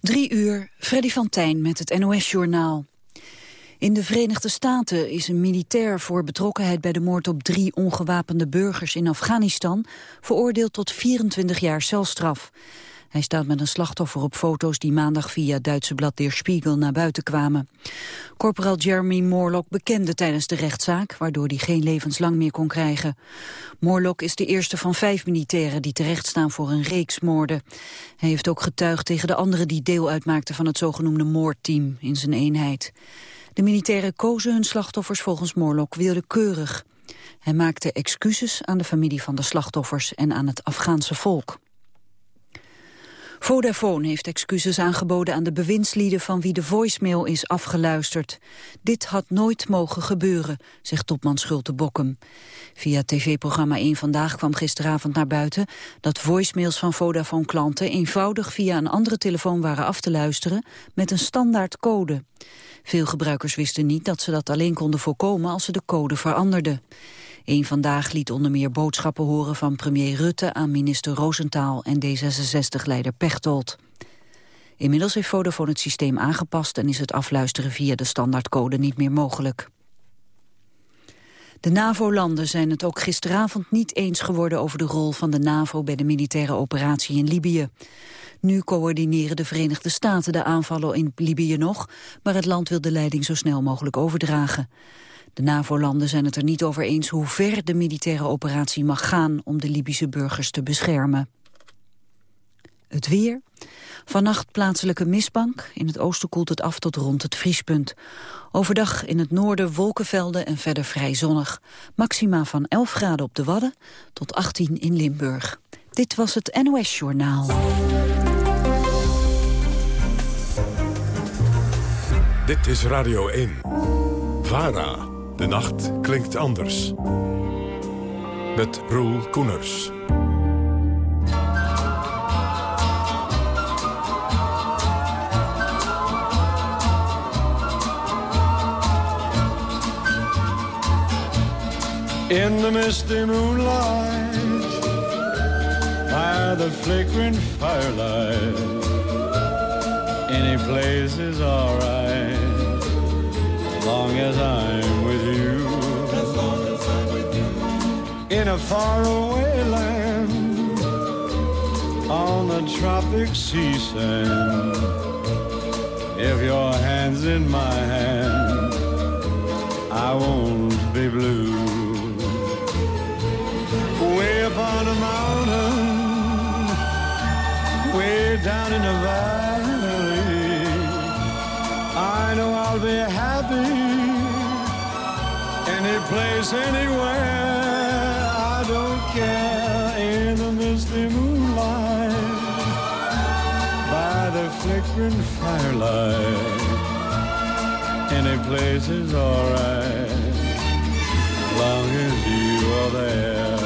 Drie uur, Freddy van Tijn met het NOS-journaal. In de Verenigde Staten is een militair voor betrokkenheid bij de moord op drie ongewapende burgers in Afghanistan veroordeeld tot 24 jaar celstraf. Hij staat met een slachtoffer op foto's die maandag via Duitse blad Der Spiegel naar buiten kwamen. Corporaal Jeremy Morlock bekende tijdens de rechtszaak, waardoor hij geen levenslang meer kon krijgen. Morlock is de eerste van vijf militairen die terechtstaan voor een reeks moorden. Hij heeft ook getuigd tegen de anderen die deel uitmaakten van het zogenoemde moordteam in zijn eenheid. De militairen kozen hun slachtoffers volgens Morlock willekeurig. Hij maakte excuses aan de familie van de slachtoffers en aan het Afghaanse volk. Vodafone heeft excuses aangeboden aan de bewindslieden van wie de voicemail is afgeluisterd. Dit had nooit mogen gebeuren, zegt topman Schulte Bokkum. Via tv-programma 1 Vandaag kwam gisteravond naar buiten dat voicemails van Vodafone-klanten eenvoudig via een andere telefoon waren af te luisteren met een standaard code. Veel gebruikers wisten niet dat ze dat alleen konden voorkomen als ze de code veranderden. Eén Vandaag liet onder meer boodschappen horen van premier Rutte aan minister Roosentaal en D66-leider Pechtold. Inmiddels heeft Vodafone het systeem aangepast en is het afluisteren via de standaardcode niet meer mogelijk. De NAVO-landen zijn het ook gisteravond niet eens geworden over de rol van de NAVO bij de militaire operatie in Libië. Nu coördineren de Verenigde Staten de aanvallen in Libië nog, maar het land wil de leiding zo snel mogelijk overdragen. De NAVO-landen zijn het er niet over eens hoe ver de militaire operatie mag gaan om de Libische burgers te beschermen. Het weer. Vannacht plaatselijke mistbank. In het oosten koelt het af tot rond het vriespunt. Overdag in het noorden wolkenvelden en verder vrij zonnig. Maxima van 11 graden op de Wadden tot 18 in Limburg. Dit was het NOS Journaal. Dit is Radio 1. VARA. De nacht klinkt anders. Met Roel Koeners. In the misty moonlight By the flickering firelight Any place is alright long as I'm with you. As long as I'm with you. In a faraway land on the tropic sea sand. If your hand's in my hand, I won't be blue. Way up on a mountain, way down in the valley, I know I'll be happy any place, anywhere. I don't care in the misty moonlight by the flickering firelight. Any place is alright, long as you are there.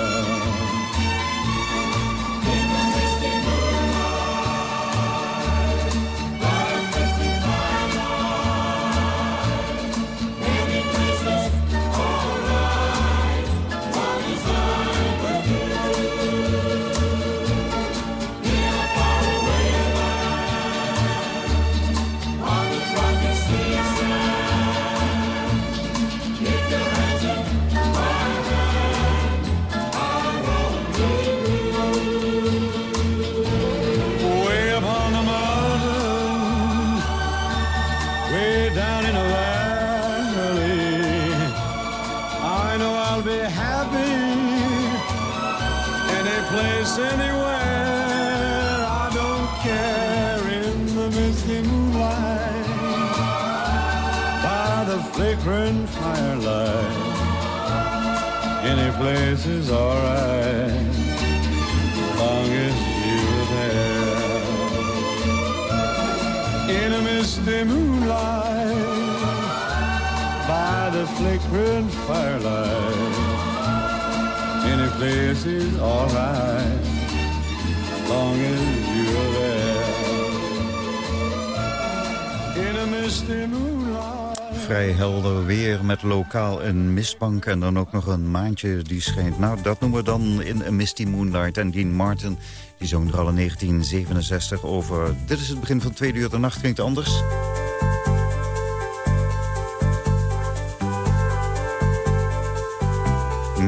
Mistbank... en dan ook nog een maandje die schijnt. Nou, dat noemen we dan in een Misty Moonlight. En Dean Martin die zong er al in 1967 over. Dit is het begin van tweede uur. De nacht klinkt anders.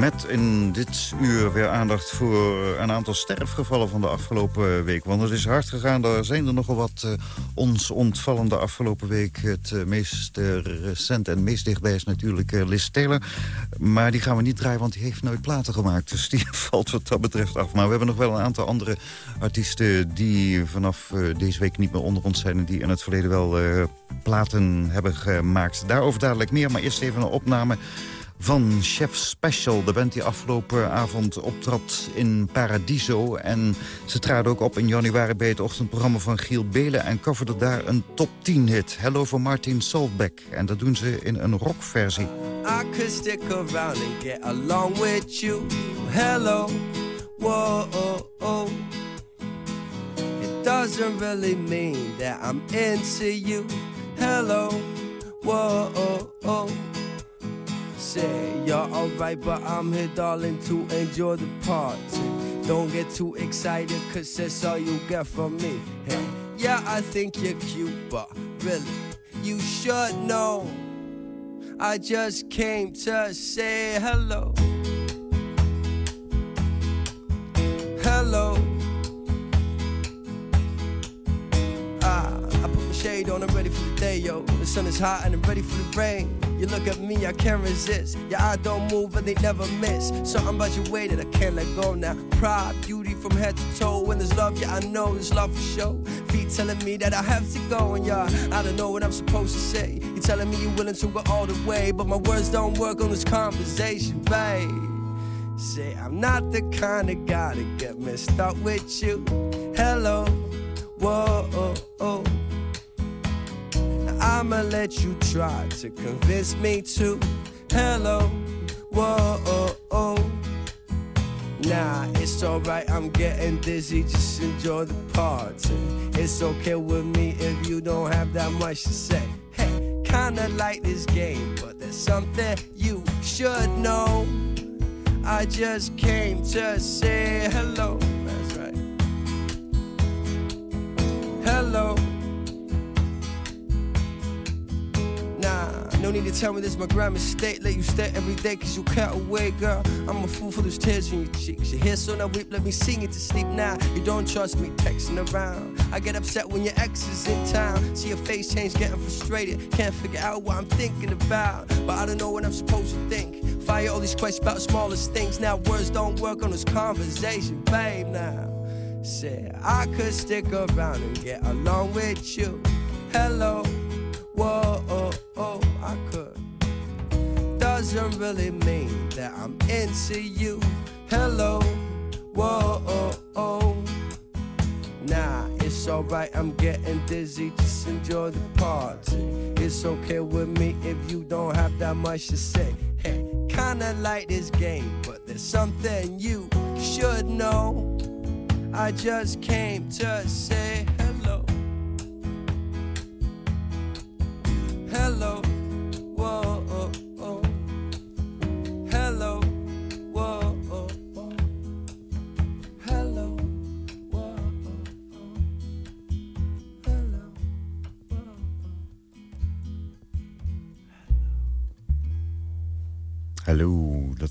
Met in dit uur weer aandacht voor een aantal sterfgevallen van de afgelopen week. Want het is hard gegaan. Er zijn er nogal wat uh, ons ontvallen de afgelopen week. Het uh, meest recent en meest dichtbij is natuurlijk Liz Taylor. Maar die gaan we niet draaien, want die heeft nooit platen gemaakt. Dus die valt wat dat betreft af. Maar we hebben nog wel een aantal andere artiesten... die vanaf deze week niet meer onder ons zijn... en die in het verleden wel platen hebben gemaakt. Daarover dadelijk meer, maar eerst even een opname van Chef Special. De band die afgelopen avond optrad in Paradiso. En ze traden ook op in januari bij het ochtendprogramma van Giel Belen... en coverden daar een top 10 hit. Hello voor Martin Solbeck. En dat doen ze in een rockversie. I could stick around and get along with you. Hello, whoa, oh, oh. It doesn't really mean that I'm into you. Hello, whoa, oh, oh. Say you're alright, but I'm here, darling, to enjoy the party. Don't get too excited, cause that's all you get from me. Hey, yeah, I think you're cute, but really, you should know. I just came to say hello. Hello. Ah, I put my shade on, I'm ready for the day, yo. The sun is hot and I'm ready for the rain. You look at me, I can't resist. Your eye don't move and they never miss. Something about your way that I can't let go now. Pride, beauty from head to toe. When there's love, yeah, I know there's love for show. Feet telling me that I have to go, and yeah, I don't know what I'm supposed to say. You're telling me you're willing to go all the way, but my words don't work on this conversation, babe. Say I'm not the kind of guy to get messed up with you. Hello, whoa, oh, oh. I'ma let you try to convince me to. Hello, whoa, oh, oh. Nah, it's alright, I'm getting dizzy, just enjoy the party. It's okay with me if you don't have that much to say. Hey, kinda like this game, but there's something you should know. I just came to say hello. That's right. Hello. No need to tell me this, my grandma's state. Let you stay every day, cause you can't away, girl. I'm a fool for those tears in your cheeks. Your hair so now weep, let me sing it to sleep now. You don't trust me, texting around. I get upset when your ex is in town. See your face change, getting frustrated. Can't figure out what I'm thinking about. But I don't know what I'm supposed to think. Fire all these questions about the smallest things. Now words don't work on this conversation, babe. Now, say I could stick around and get along with you. Hello, whoa, Doesn't really mean that I'm into you. Hello, whoa, oh, oh. Nah, it's alright, I'm getting dizzy. Just enjoy the party. It's okay with me if you don't have that much to say. Hey, kinda like this game, but there's something you should know. I just came to say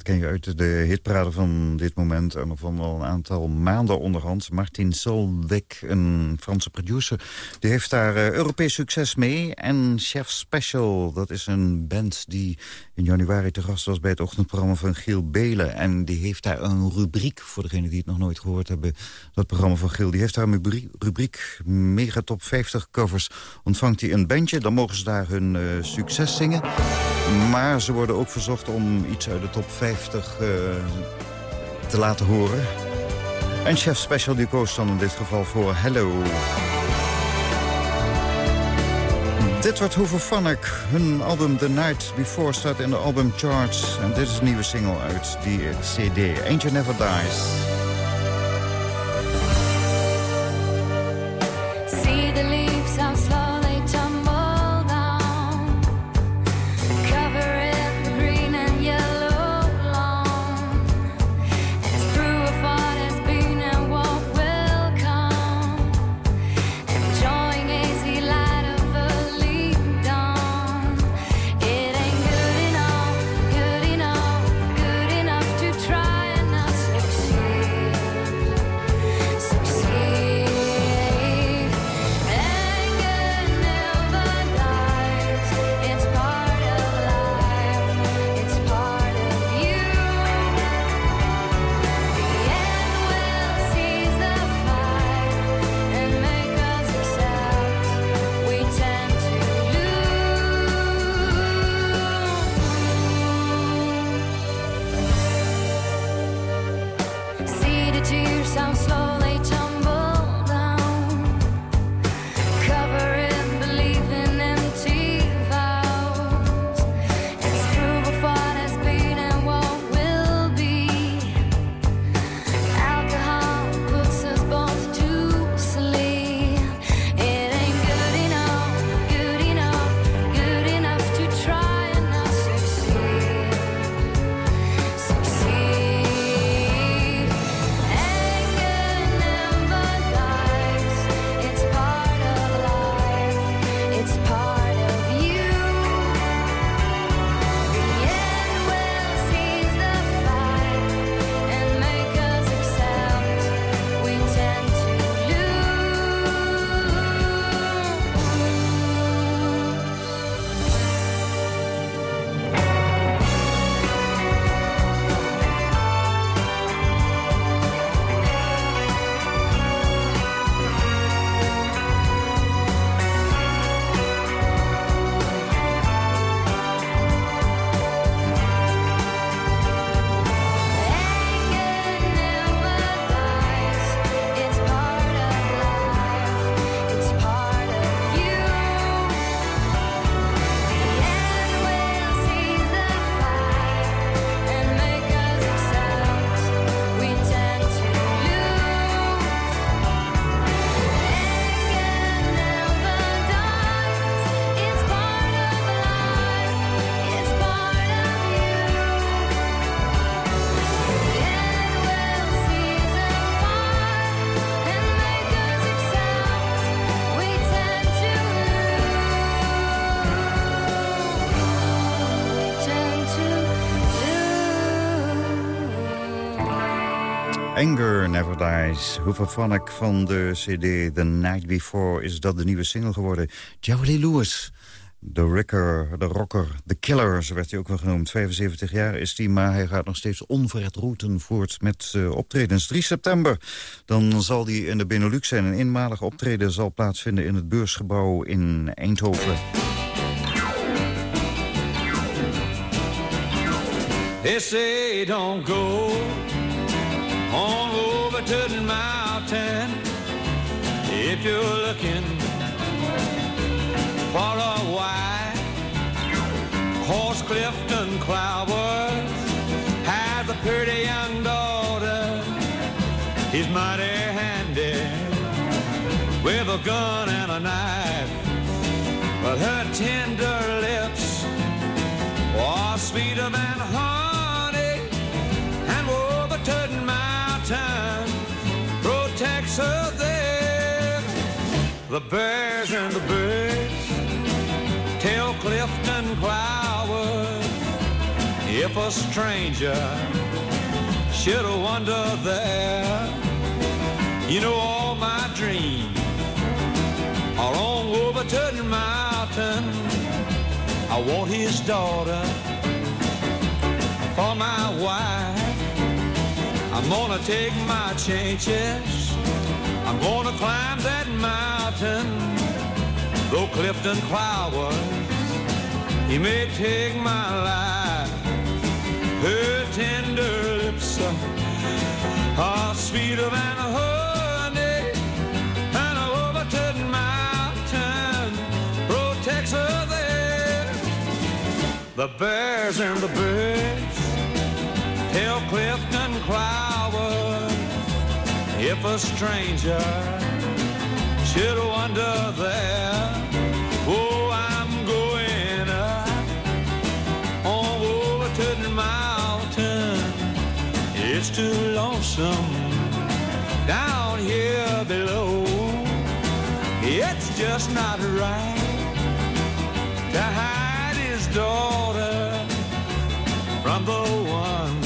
je uit de hitparade van dit moment... en van al een aantal maanden onderhand. Martin Solveig, een Franse producer, die heeft daar uh, Europees succes mee. En Chef Special, dat is een band die in januari te gast was... bij het ochtendprogramma van Giel Belen. En die heeft daar een rubriek, voor degenen die het nog nooit gehoord hebben... dat programma van Giel, die heeft daar een rubriek... Mega Top 50 covers. Ontvangt hij een bandje, dan mogen ze daar hun uh, succes zingen... Maar ze worden ook verzocht om iets uit de top 50 eh, te laten horen. En Chef Special die koos dan in dit geval voor Hello. Dit wordt Hooverphonic. Hun album The Night Before staat in de albumcharts. En dit is een nieuwe single uit die CD. Angel Never Dies. Anger Never Dies. Hooverphonic van de cd The Night Before is dat de nieuwe single geworden. Lee Lewis, de ricker, de rocker, de killer, zo werd hij ook wel genoemd. 75 jaar is hij, maar hij gaat nog steeds routen voort met uh, optredens. 3 september, dan zal hij in de Benelux zijn. Een eenmalig optreden zal plaatsvinden in het beursgebouw in Eindhoven. Say don't go on over to the mountain if you're looking for a white horse Clifton Clowers has a pretty young daughter. He's mighty handy with a gun and a knife but her tender lips are sweeter than honey The bears and the birds tell Clifton Clowers if a stranger should wander there. You know all my dreams are on Wolverton Mountain. I want his daughter for my wife. I'm gonna take my chances. I'm gonna climb that mountain. Though Clifton Clowers, he may take my life. Her tender lips uh, are sweeter than honey. And a Overton Mountain protects her there. The bears and the birds tell Clifton Clowers if a stranger should wander there. Oh, I'm going up on Overton Mountain. It's too lonesome down here below. It's just not right to hide his daughter from the one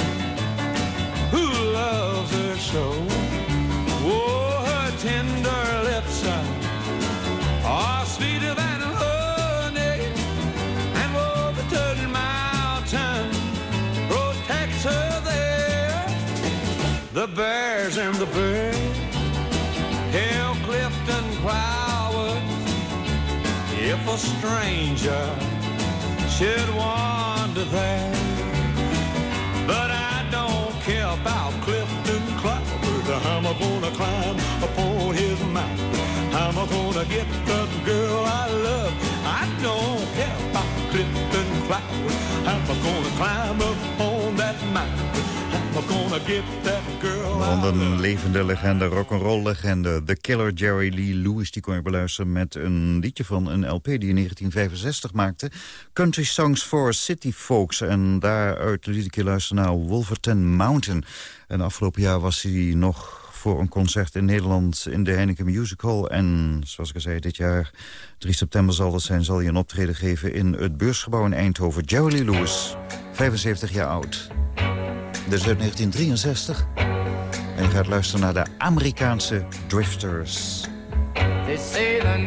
who loves her so. Oh, tender lips uh, are sweeter than honey, and oh, Wolverton Mountain protects her there. The bears and the birds tell Clifton Clowers if a stranger should wander there. But I don't care about Clifton. I'm gonna climb upon his mountain. I'm gonna get the girl I love. I don't care about Clifton Clowers. I'm a gonna climb up on that mountain. Want een levende legende, rock'n'roll legende. The Killer Jerry Lee Lewis, die kon je beluisteren met een liedje van een LP die in 1965 maakte. Country Songs for City Folks. En daaruit liet ik je luisteren naar Wolverton Mountain. En afgelopen jaar was hij nog voor een concert in Nederland in de Heineken Music Hall. En zoals ik al zei, dit jaar, 3 september zal dat zijn, zal hij een optreden geven in het beursgebouw in Eindhoven. Jerry Lee Lewis, 75 jaar oud. Is uit 1963. En je gaat luisteren naar de Amerikaanse Drifters. Say the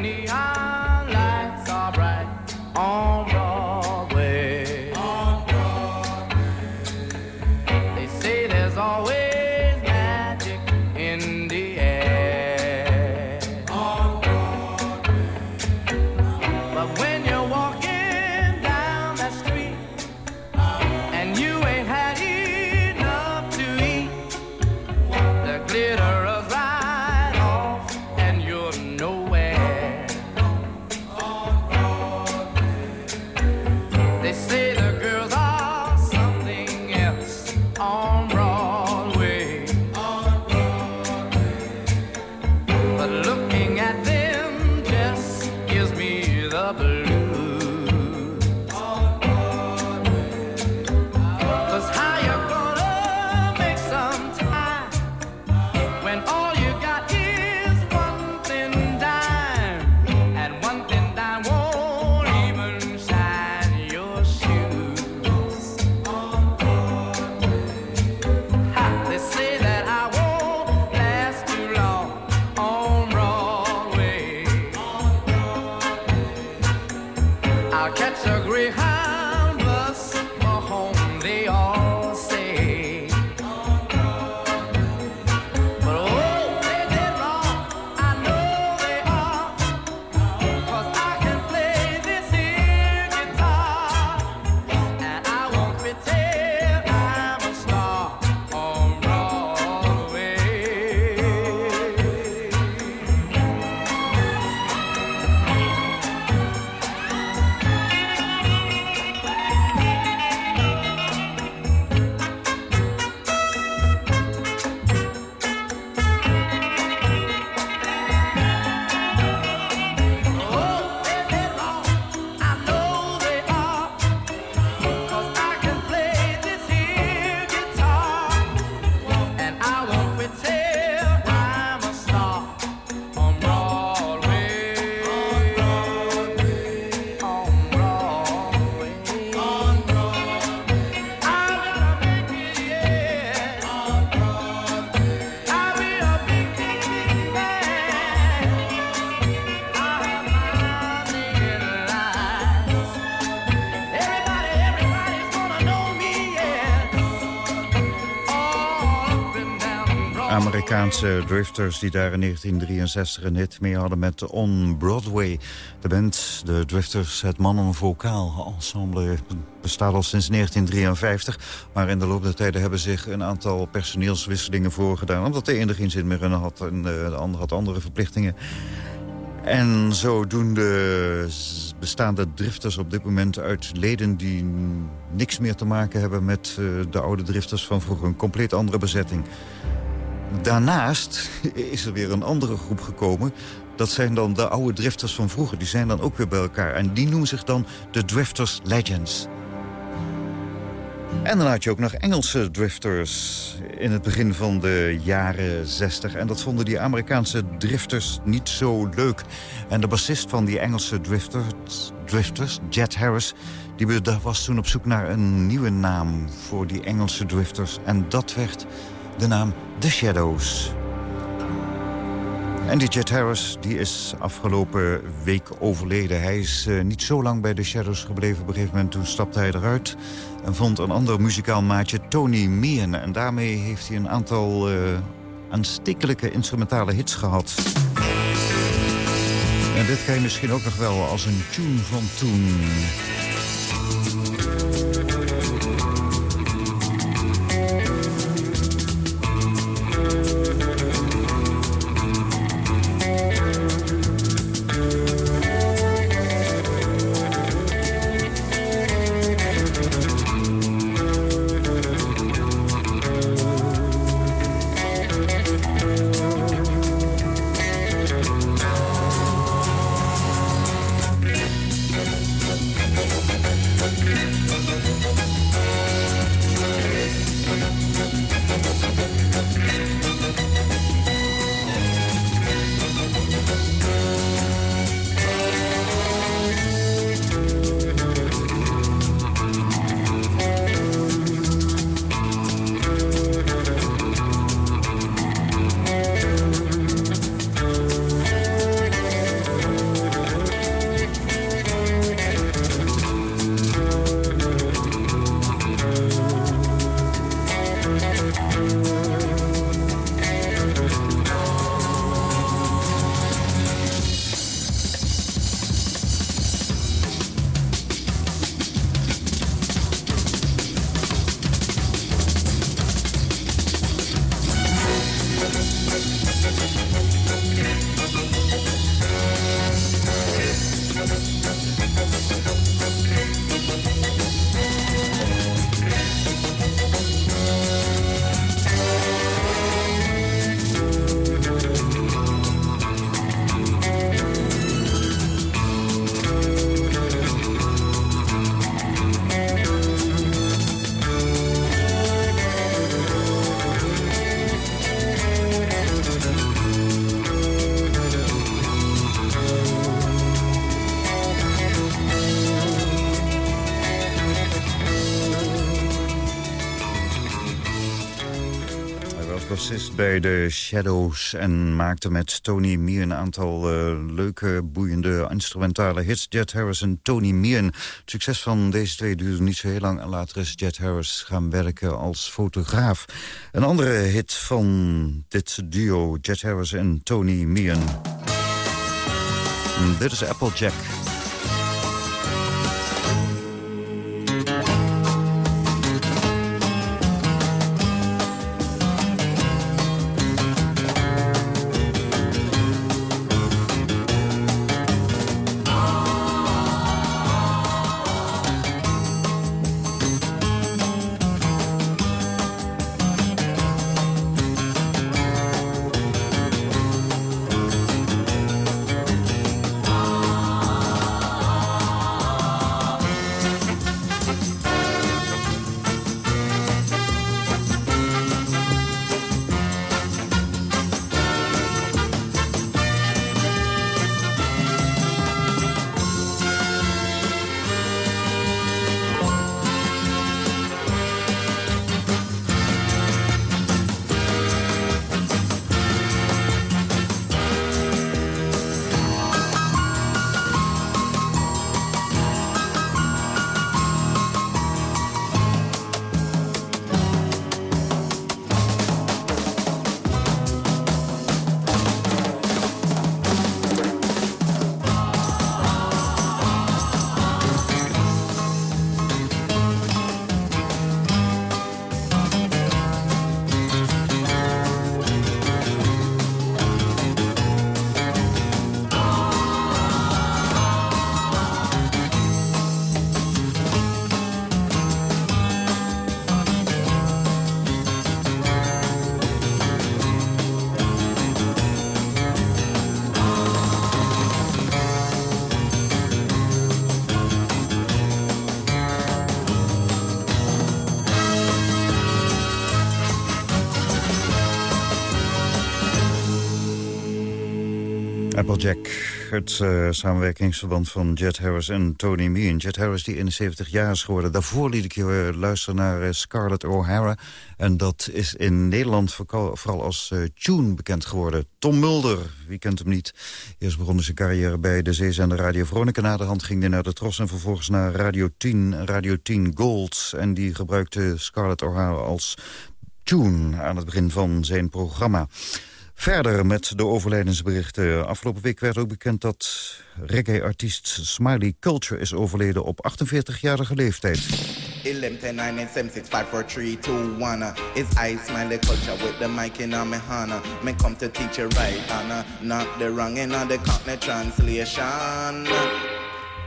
Amerikaanse drifters die daar in 1963 een hit mee hadden met On Broadway. De band, de Drifters, het mannenvokaal ensemble bestaat al sinds 1953. Maar in de loop der tijden hebben zich een aantal personeelswisselingen voorgedaan. Omdat de ene geen zin meer in had en de andere had andere verplichtingen. En zodoende bestaan de drifters op dit moment uit leden die niks meer te maken hebben met eh, de oude drifters van vroeger. Een compleet andere bezetting. Daarnaast is er weer een andere groep gekomen. Dat zijn dan de oude drifters van vroeger. Die zijn dan ook weer bij elkaar. En die noemen zich dan de Drifters Legends. En dan had je ook nog Engelse drifters in het begin van de jaren 60. En dat vonden die Amerikaanse drifters niet zo leuk. En de bassist van die Engelse drifters, drifters Jet Harris... die was toen op zoek naar een nieuwe naam voor die Engelse drifters. En dat werd de naam The Shadows. Die Jet Harris die is afgelopen week overleden. Hij is uh, niet zo lang bij The Shadows gebleven. Op een gegeven moment toen stapte hij eruit... en vond een ander muzikaal maatje, Tony Meehan. En daarmee heeft hij een aantal uh, aanstekelijke instrumentale hits gehad. En dit kan je misschien ook nog wel als een tune van toen... bassist bij de Shadows... en maakte met Tony Meehan een aantal uh, leuke, boeiende instrumentale hits. Jet Harris en Tony Meehan. Het succes van deze twee duurde niet zo heel lang... en later is Jet Harris gaan werken als fotograaf. Een andere hit van dit duo, Jet Harris en Tony Meehan. Dit is Applejack. Applejack, het uh, samenwerkingsverband van Jet Harris en Tony Meehan. Jet Harris die 71 jaar is geworden. Daarvoor liet ik je uh, luisteren naar uh, Scarlett O'Hara. En dat is in Nederland vooral als Tune bekend geworden. Tom Mulder, wie kent hem niet? Eerst begon zijn carrière bij de zeezender Radio Veronica. Naderhand ging hij naar de Tros en vervolgens naar Radio 10, Radio 10 Gold. En die gebruikte Scarlett O'Hara als Tune aan het begin van zijn programma. Verder met de overlijdensberichten. Afgelopen week werd ook bekend dat reggae-artiest Smiley Culture is overleden op 48-jarige leeftijd. 11 10 9 7 6 5 4 3 2 1 It's I smiley culture with the mic in my hand Me come to teach you right Anna Not the wrong in the cockney translation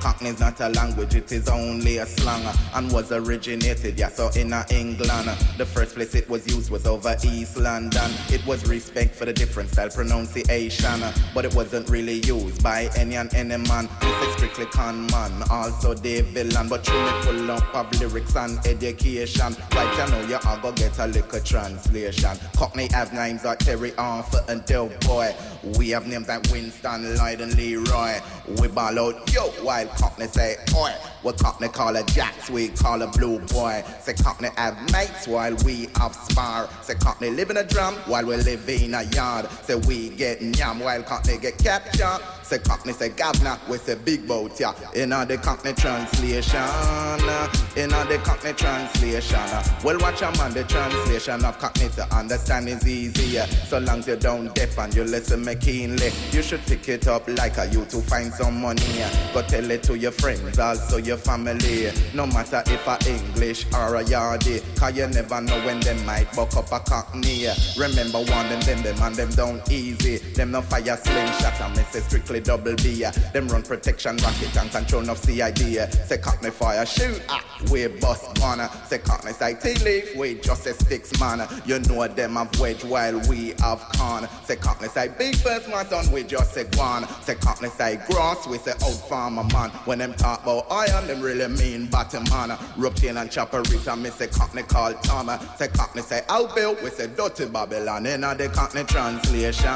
Cockney's not a language, it is only a slang uh, and was originated, yeah, so in uh, England. Uh, the first place it was used was over East London. It was respect for the different style pronunciation, but it wasn't really used by any and any man. This is strictly con man, also Dave Villain, but truly full up of lyrics and education. Right, you know you are gonna get a little translation. Cockney have names like Terry Arthur and Del Boy. We have names like Winston, Lloyd and Leroy. We ball out, yo, while Cockney say, oi. What Cockney call a jacks, we call a blue boy. Say Cockney have mates while we have spar. Say Cockney live in a drum while we live in a yard. Say we get yam while Cockney get captured. Say Cockney say governor with a big boat, yeah. In the Cockney translation, uh, in the Cockney translation. Uh. Well, watch a man the translation of Cockney to understand is easier. So long as you don't deaf and you listen me keenly, you should pick it up like a you to find some money. Go tell it to your friends, also your family. No matter if a English or a yardie, cause you never know when they might buck up a Cockney. Remember one them, them, them, and them down easy. Them no fire slingshot and me say strictly double B. Them run protection rocket and control of CID. Say Cockney fire shoot, ah, we bust man. Ah. Say Cockney say tea leaf, we just a sticks man. Ah. You know them have wedge while we have con. Say Cockney say big first man son, we just say one. Say Cockney say grass, we say old farmer man. When them talk about iron, them really mean bottom man. Ah. Rub tail and chopper rita, me say Cockney call Tom. Say Cockney say out bill, we say dirty Babylon. In the Cockney translation,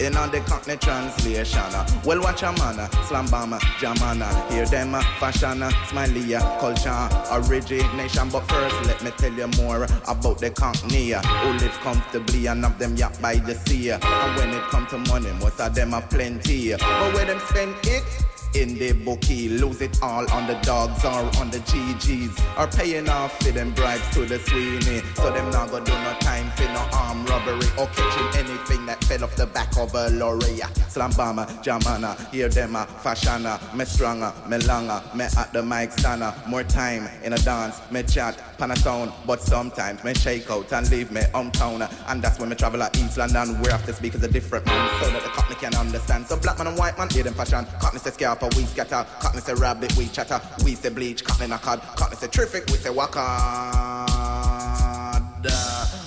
in the Cockney translation. Creation. Uh. Well, watch a man, uh. slam bomber, jamana. Hear them, uh, fashion, smiley, culture, origination. But first, let me tell you more about the company who live comfortably and have them yacht by the sea. And when it come to money, most of them are plenty. But where them spend it? In the bookie. Lose it all on the dogs or on the GGs. Or paying off for them bribes to the Sweeney. So them not gonna do no time for no arm robbery or catching anything that fell off the back of a lorry. Slam bomber, jamana, hear them a fashana. Me stronger, me longer, me at the mic stanna. More time in a dance, me chat, pan a sound. But sometimes me shake out and leave me hometown. And that's when me travel at East London. Where have to speak as a different man so that the cockney can understand. So black man and white man, hear them fashion. Cockney say scalp, we scatter. Cockney say rabbit, we chatter. We say bleach, cockney knock cod. Cockney say terrific, we say waka.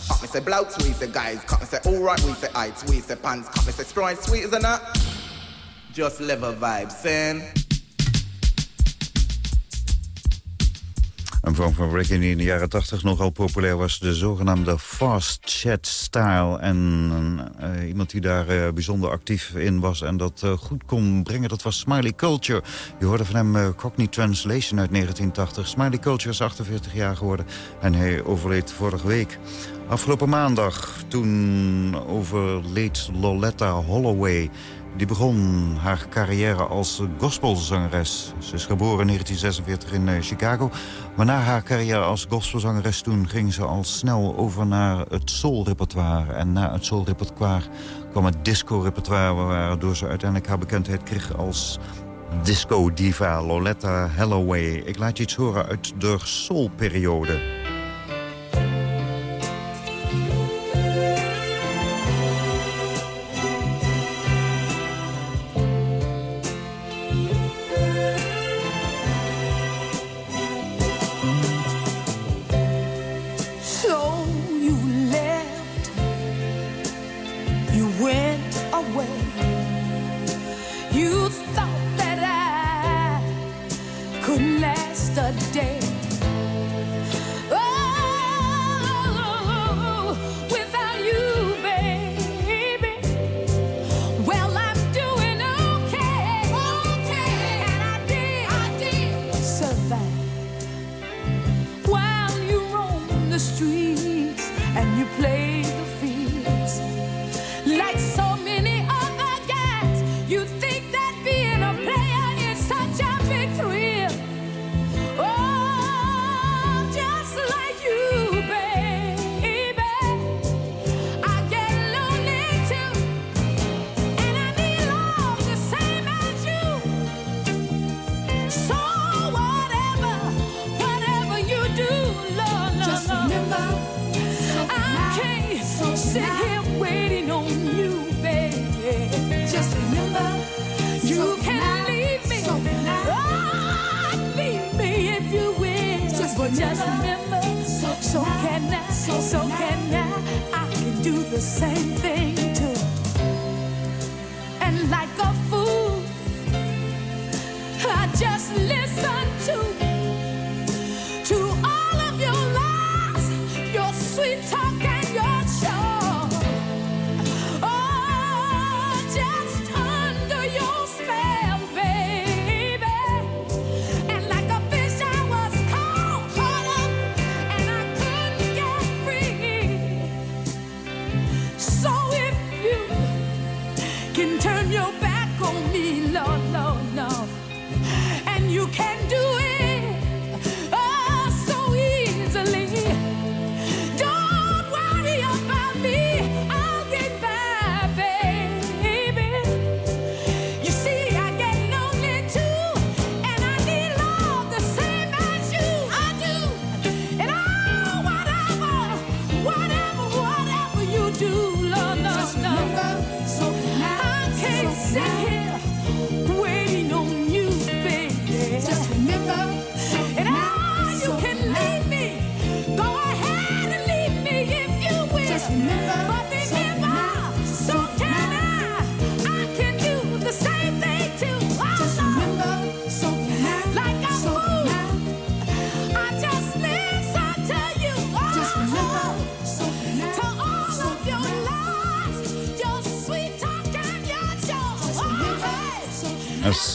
Cockney say blouts, we say guys. Cockney say alright, we say heights, we say pants. Cockney say strong, sweet as a nut. Just level vibes, saying. Een vorm van reggae die in de jaren 80 nogal populair was. De zogenaamde fast chat style. En uh, iemand die daar uh, bijzonder actief in was en dat uh, goed kon brengen, dat was Smiley Culture. Je hoorde van hem Cockney Translation uit 1980. Smiley Culture is 48 jaar geworden en hij overleed vorige week. Afgelopen maandag, toen overleed Loletta Holloway... Die begon haar carrière als gospelzangeres. Ze is geboren in 1946 in uh, Chicago. Maar na haar carrière als gospelzangeres toen ging ze al snel over naar het soul-repertoire. En na het soul-repertoire kwam het disco-repertoire... waardoor ze uiteindelijk haar bekendheid kreeg als disco-diva Loletta Holloway. Ik laat je iets horen uit de soul-periode.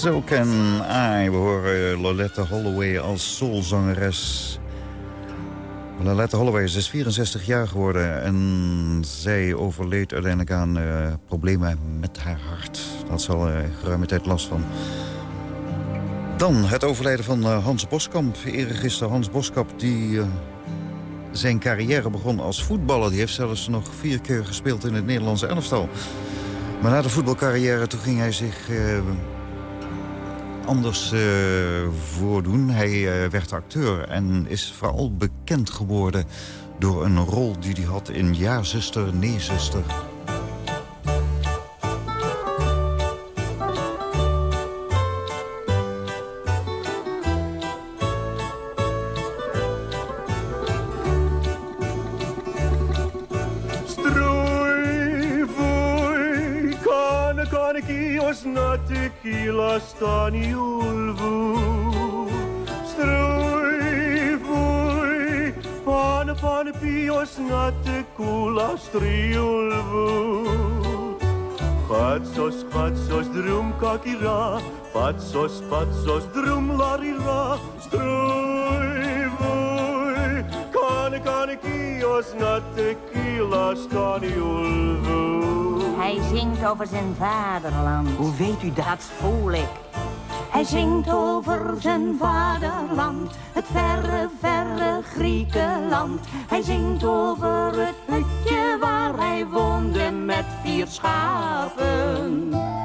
So Can I. We horen Lolette Holloway als soulzangeres. Lolette Holloway is 64 dus jaar geworden en zij overleed uiteindelijk aan uh, problemen met haar hart. Dat zal uh, geruime tijd last van. Dan het overlijden van uh, Hans Boskamp. Eergisteren Hans Boskamp die zijn carrière begon als voetballer. Die heeft zelfs nog vier keer gespeeld in het Nederlandse elftal. Maar na de voetbalcarrière toen ging hij zich anders uh, voordoen. Hij uh, werd acteur en is vooral bekend geworden... door een rol die hij had in Ja, zuster, nee, zuster. Kakira Patsos patsos drum larira Strui vui Kane kane kios na tequila staniulvu hij zingt over zijn vaderland. Hoe weet u dat? Dat voel ik. Hij zingt over zijn vaderland, het verre, verre Griekenland. Hij zingt over het hutje waar hij woonde met vier schapen.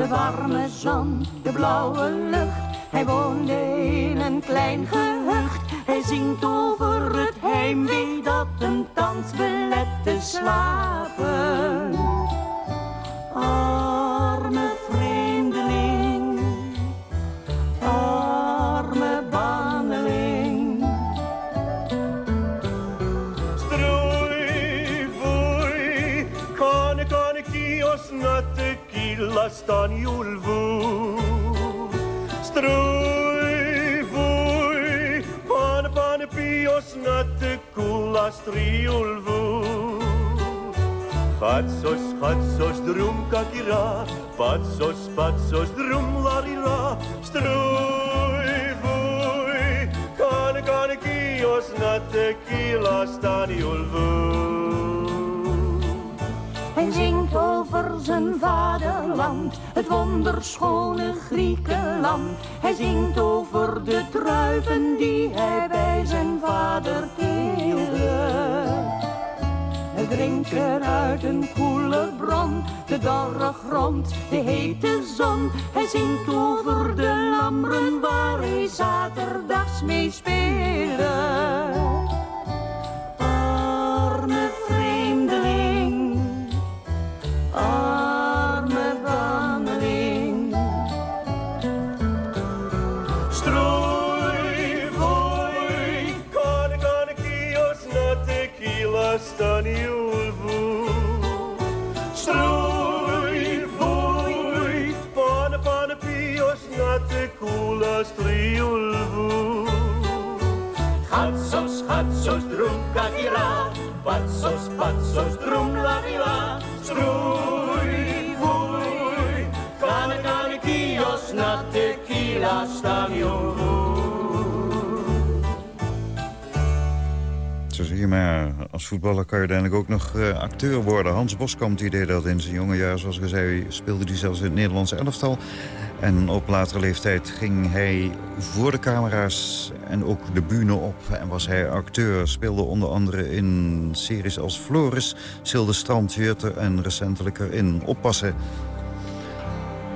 De warme zon, de blauwe lucht, hij woonde in een klein gehucht. Hij zingt over het heimwee dat hem thans belet te slapen. Arme killa, staniul, vu. Strooi, voi, pane, pane, pios, natte, kula, striul, vu. Patsos, patsos, drum kakira, patsos, patsos, drum larira, strui, vui, kane, kane, kios, na Hij zingt over zijn vaderland, het wonderschone Griekenland. Hij zingt over de druiven die hij bij zijn vader teelde drinken uit een koele bron. De dorre grond, de hete zon. Hij zingt over de lammeren waar hij zaterdags mee spelen. Als voetballer kan je uiteindelijk ook nog uh, acteur worden. Hans Boskamp deed dat in zijn jonge jaar. Zoals ik zei, speelde hij zelfs in het Nederlandse elftal. En op latere leeftijd ging hij voor de camera's en ook de bühne op. En was hij acteur, speelde onder andere in series als Floris... Zilde Strandweerter en recentelijker in Oppassen.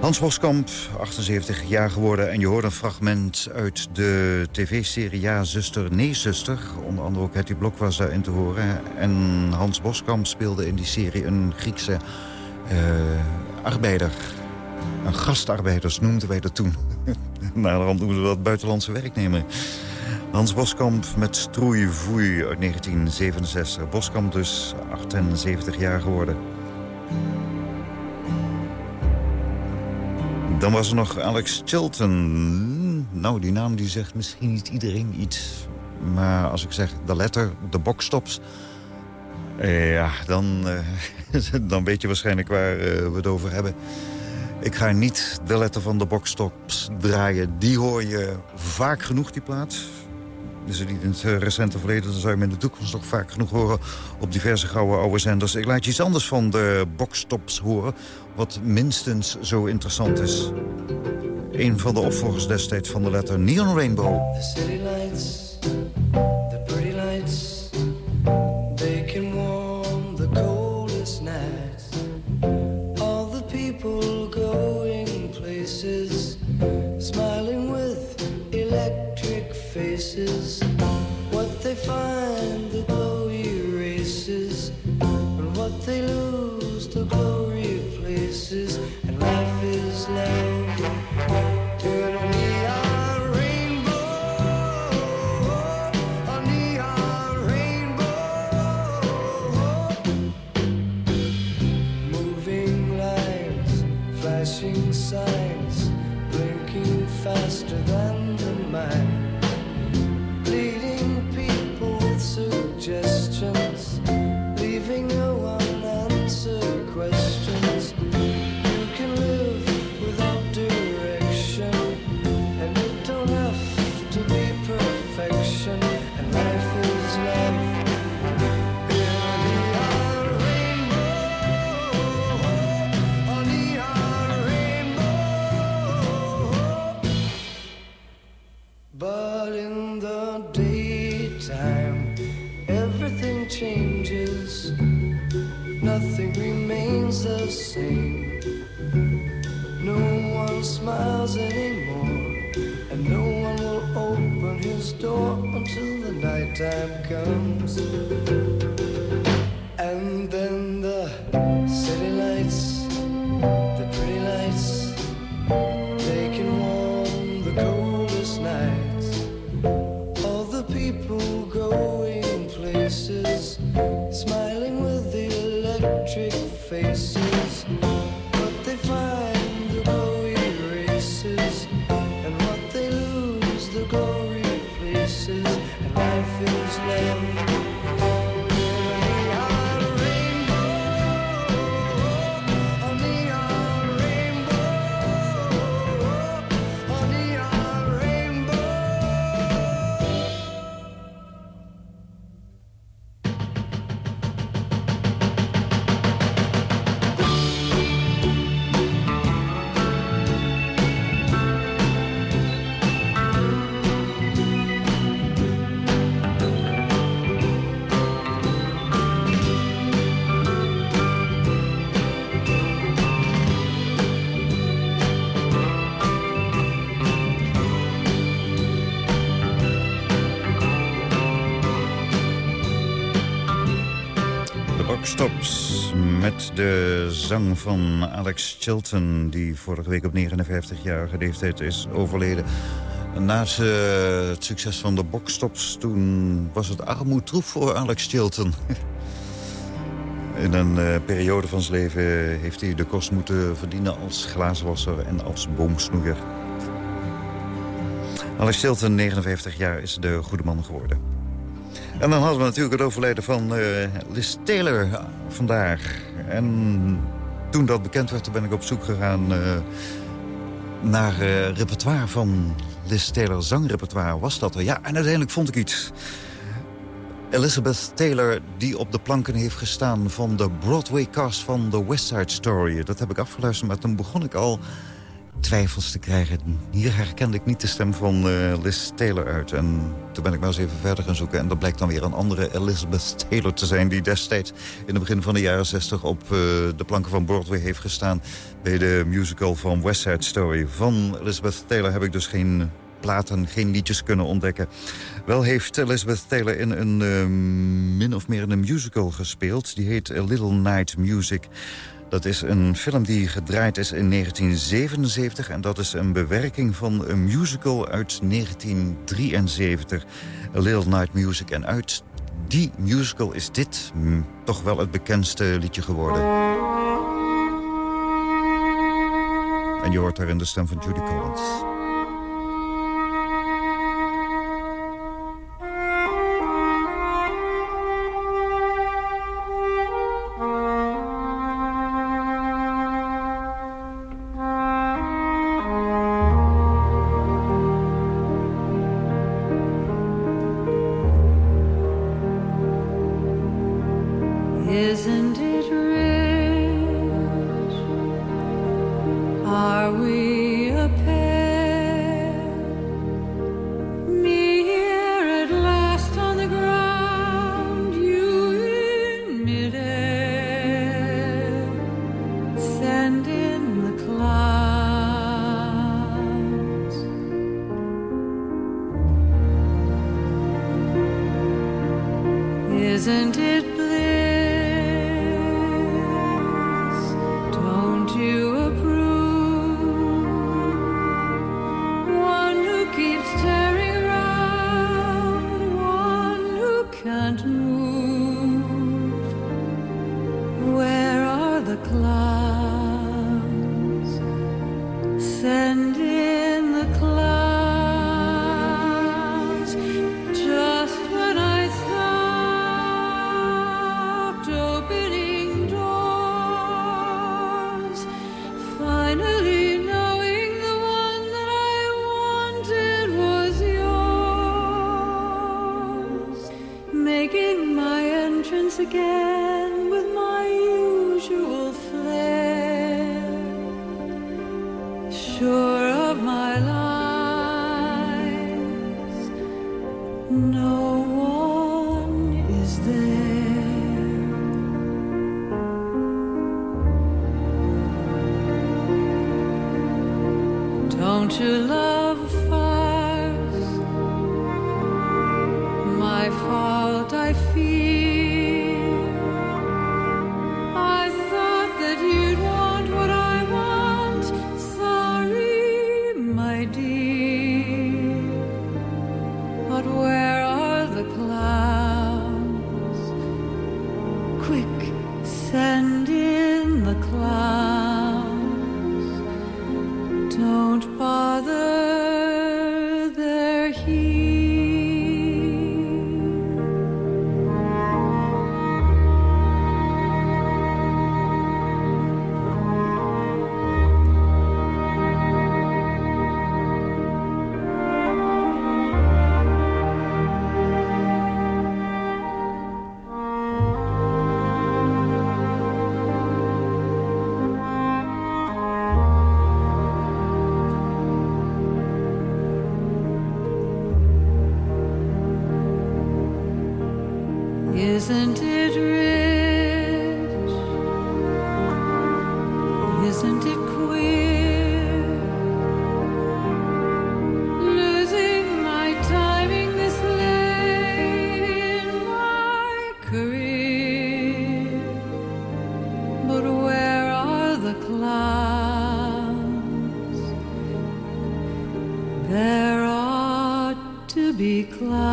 Hans Boskamp, 78 jaar geworden. En je hoort een fragment uit de tv-serie Ja, zuster, nee, zuster. Onder andere ook Hetty Blok was daarin te horen. En Hans Boskamp speelde in die serie een Griekse uh, arbeider een gastarbeiders noemden wij dat toen. Naderhand noemden we dat buitenlandse werknemer. Hans Boskamp met Stroei Voei uit 1967. Boskamp dus 78 jaar geworden. Dan was er nog Alex Chilton. Nou, die naam die zegt misschien niet iedereen iets. Maar als ik zeg de letter, de bokstops... Ja, dan, uh, dan weet je waarschijnlijk waar uh, we het over hebben. Ik ga niet de letter van de boxtops draaien. Die hoor je vaak genoeg, die plaat. Dus niet in het eh, recente verleden, dan zou je hem in de toekomst nog vaak genoeg horen... op diverse gouden oude zenders. Ik laat je iets anders van de boxtops horen... wat minstens zo interessant is. Een van de opvolgers destijds van de letter Neon Rainbow. Comes. Boxtops met de zang van Alex Chilton... die vorige week op 59-jarige leeftijd is overleden. Na eh, het succes van de Boxtops, toen was het armoedtroef voor Alex Chilton. In een eh, periode van zijn leven heeft hij de kost moeten verdienen als glazenwasser en als boomsnoeier. Alex Chilton, 59 jaar, is de goede man geworden. En dan hadden we natuurlijk het overlijden van eh, Liz Taylor vandaag. En toen dat bekend werd, ben ik op zoek gegaan eh, naar eh, repertoire van Liz Taylor. Zangrepertoire was dat er. Ja, en uiteindelijk vond ik iets. Elizabeth Taylor die op de planken heeft gestaan van de Broadway cast van The West Side Story. Dat heb ik afgeluisterd, maar toen begon ik al twijfels te krijgen. Hier herkende ik niet de stem van eh, Liz Taylor uit. En toen ben ik maar eens even verder gaan zoeken. En dat blijkt dan weer een andere Elizabeth Taylor te zijn... die destijds in het begin van de jaren 60 op eh, de planken van Broadway heeft gestaan... bij de musical van West Side Story. Van Elizabeth Taylor heb ik dus geen platen, geen liedjes kunnen ontdekken. Wel heeft Elizabeth Taylor in een eh, min of meer in een musical gespeeld. Die heet A Little Night Music... Dat is een film die gedraaid is in 1977... en dat is een bewerking van een musical uit 1973. A Little Night Music. En uit die musical is dit mm, toch wel het bekendste liedje geworden. En je hoort daarin de stem van Judy Collins. It bless. Clouds.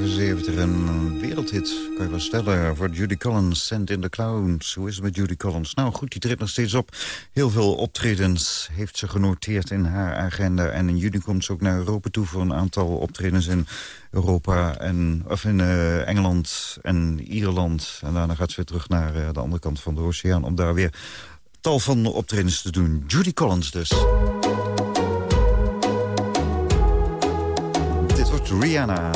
1975, een wereldhit, kan je wel stellen, voor Judy Collins, Send in the Clowns. Hoe is het met Judy Collins? Nou goed, die treedt nog steeds op. Heel veel optredens heeft ze genoteerd in haar agenda. En in juni komt ze ook naar Europa toe voor een aantal optredens in Europa. En, of in eh, Engeland en Ierland. En daarna gaat ze weer terug naar eh, de andere kant van de oceaan... om daar weer tal van optredens te doen. Judy Collins dus. Dit wordt Rihanna.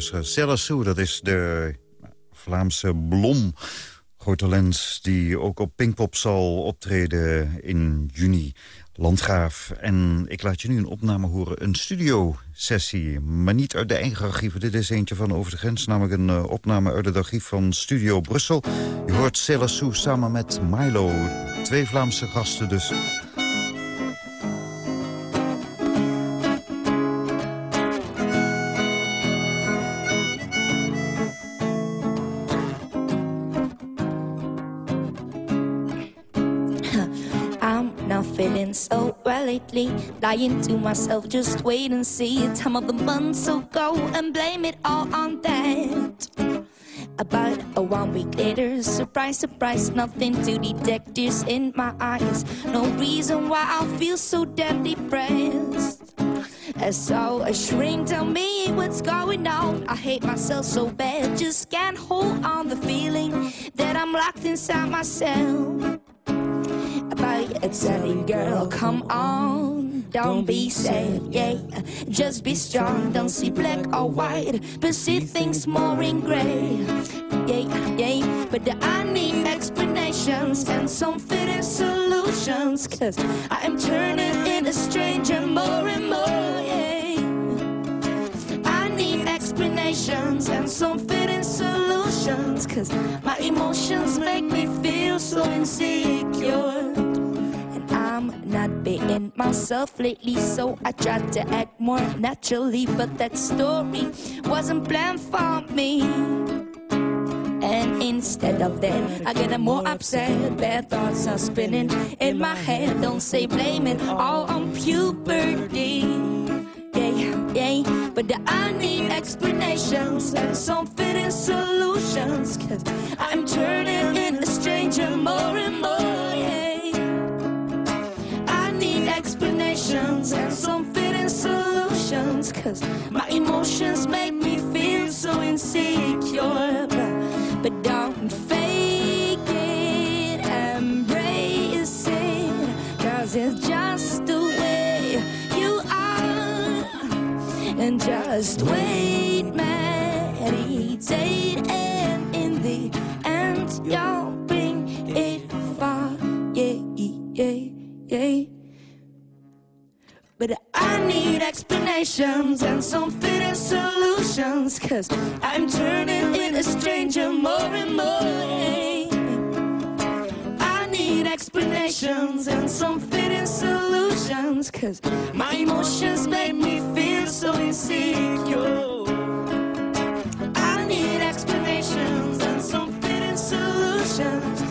Sue, dat is de Vlaamse blom. Groot talent die ook op Pinkpop zal optreden in juni. Landgraaf. En ik laat je nu een opname horen, een studiosessie. Maar niet uit de eigen archieven. Dit is eentje van Over de Grens. Namelijk een eh, opname uit het archief van Studio Brussel. Je hoort Cella samen met Milo. Twee Vlaamse gasten dus. I'm feeling so well lately. Lying to myself, just wait and see. Time of the month, so go and blame it all on that. About a one week later, surprise, surprise, nothing to detect tears in my eyes. No reason why I feel so damn depressed. And so a shrink tell me what's going on. I hate myself so bad, just can't hold on the feeling that I'm locked inside myself. About a telling girl, come on, don't be sad, yeah. Just be strong, don't see black or white, but see things more in gray. Yeah, yeah, but I need explanations and some fitting solutions, cause I am turning into a stranger more and more, yeah. I need explanations and some fitting solutions, cause my emotions make me feel so insecure. And I'm not being myself lately, so I tried to act more naturally, but that story wasn't planned for me. And instead of that, I get more upset. Bad thoughts are spinning in my head. Don't say blaming all on puberty. Yeah, yeah, but I need explanations and some fitting solutions. Cause I'm turning into a stranger more and more. Yeah. I need explanations and some fitting solutions. Cause my emotions make me feel so insecure. But, but And just wait, meditate, and in the end, you'll bring it far. Yeah, yeah, yeah. But I need explanations and some fitting solutions. Cause I'm turning into a stranger more and more. I need explanations and some fitting solutions. Cause my emotions make me feel so insecure. I need explanations and some fitting solutions.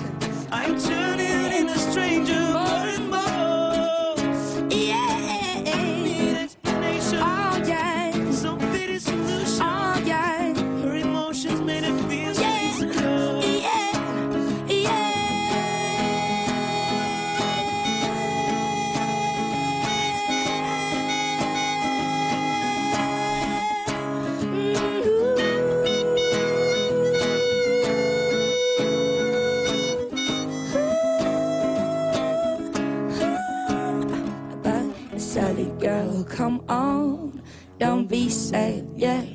I'm turning sad, yeah.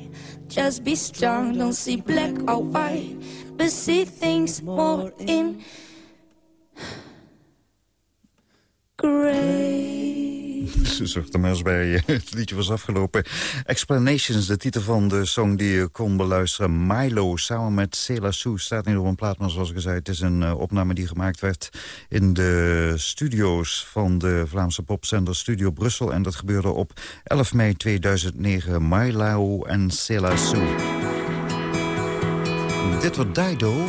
Just be strong, don't see black or white, but see things more in maar eens bij. Het liedje was afgelopen. Explanations, de titel van de song die je kon beluisteren. Milo, samen met Cela Sue, staat niet op een plaat. Maar zoals ik zei, het is een uh, opname die gemaakt werd... in de studio's van de Vlaamse popzender Studio Brussel. En dat gebeurde op 11 mei 2009. Milo en Cela Sue. Dit wordt Dido...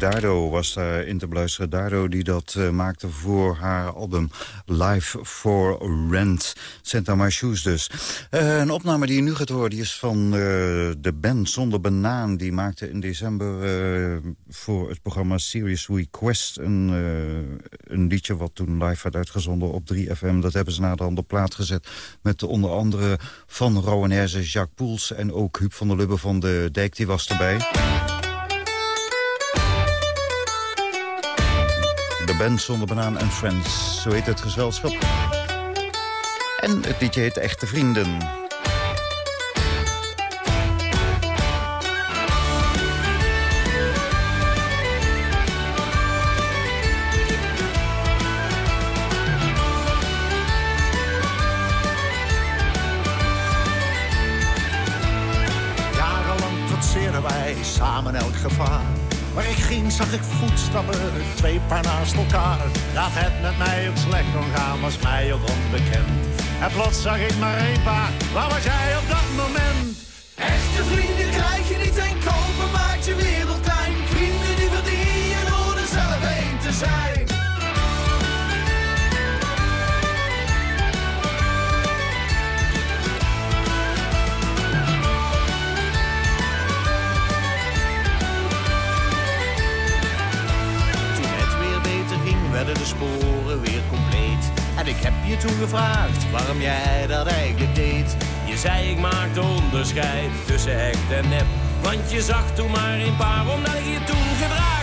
Dardo was daar in te beluisteren. Dardo die dat eh, maakte voor haar album Live for Rent. Sand in My Shoes dus. Eh, een opname die je nu gaat horen, die is van eh, de band Zonder Banaan. Die maakte in december voor het programma Serious Request... Een, een liedje wat toen live werd uitgezonden op 3FM. Dat hebben ze na de andere plaat gezet met onder andere Van Rowan Jacques Poels... en ook Huub van der Lubbe van de Dijk, die was erbij. De band Zonder Banaan en Friends, zo heet het gezelschap. En het liedje heet Echte Vrienden. Jarenlang trotseerden wij samen elk gevaar. Waar ik ging zag ik voetstappen, twee paar naast elkaar. Dat het met mij ook slecht kon gaan, was mij ook onbekend. En plots zag ik maar één paar, waar was jij op dat moment? Echte vrienden krijg je niet en kopen maakt je wereld klein. Vrienden die verdien je door er zelf een te zijn. Werden de sporen weer compleet. En ik heb je toen gevraagd waarom jij dat eigenlijk deed. Je zei ik maakte onderscheid tussen echt en nep. Want je zag toen maar een paar omdat ik je toen gedragen